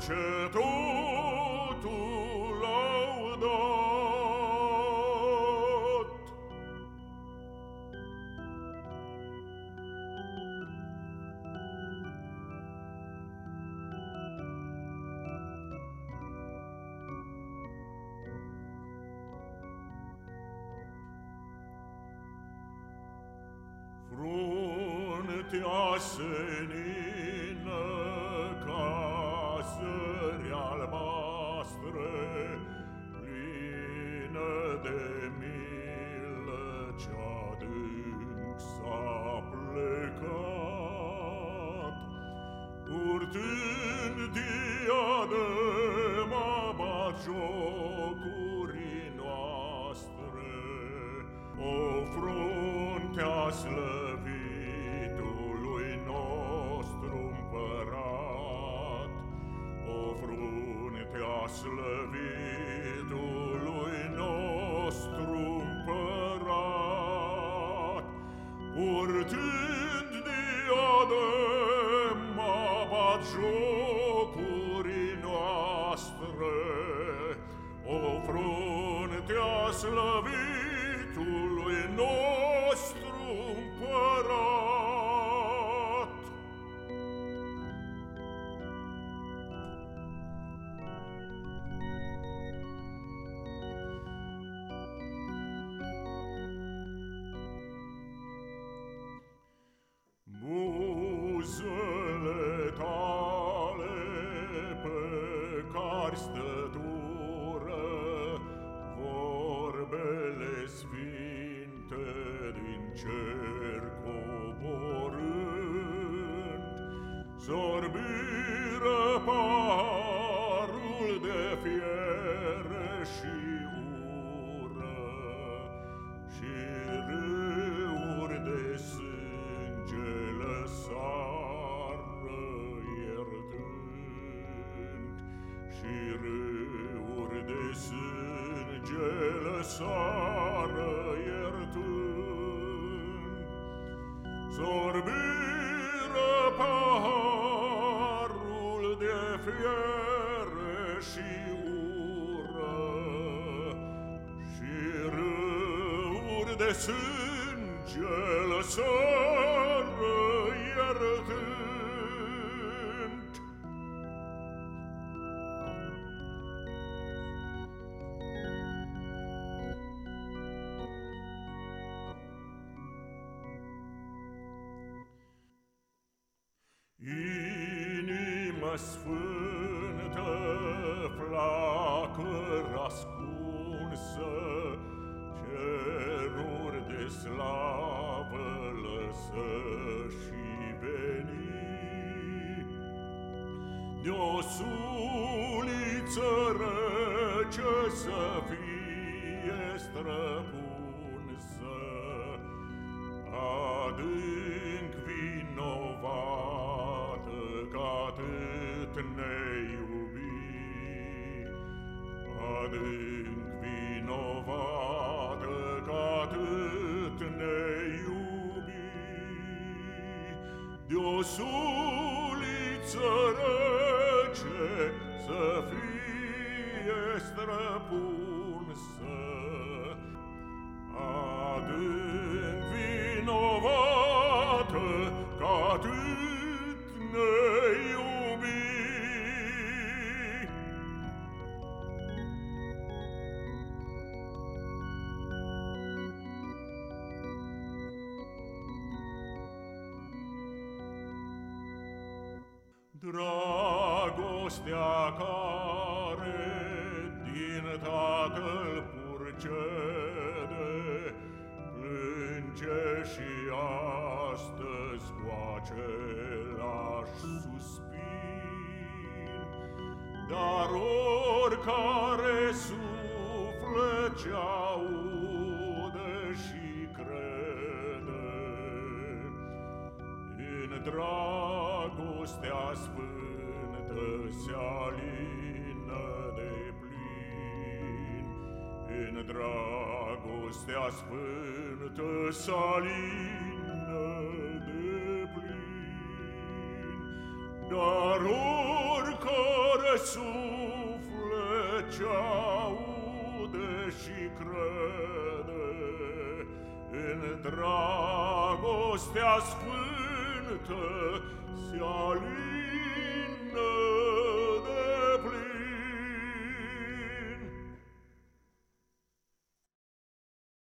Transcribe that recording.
ce tu Fruntea senină ca sări albastre, plină de milă ce adânc s-a plecat, purtând din fruntea slăvitului nostru împărat, purtând diadema batjocurii noastre, o fruntea slăvitului cer coborând, sorbiră parul de fiere și ură și râuri de sânge lăsară iertând și râuri de sânge lăsară mire paharul de fiere și ură și râuri de sânge lăsat sfântă, flacără ascunsă, Ceruri de slavă lăsă și veni. De-o suliță rece să fie străpunsă, Adânc vinovată că atât ne iubi, Adânc vinovată că atât ne iubi. De-o suliță rece să fie străpunsă, Adânc vinovată Dragostea care din Tatăl purge încede, plânge și astăzi cu același suspin, dar oricare suflet ce aude dragostea sfântă se alină de plin, în dragostea sfântă se alină de plin, dar oricare suflet ce aude și crede în dragostea sfântă te si aline de pli.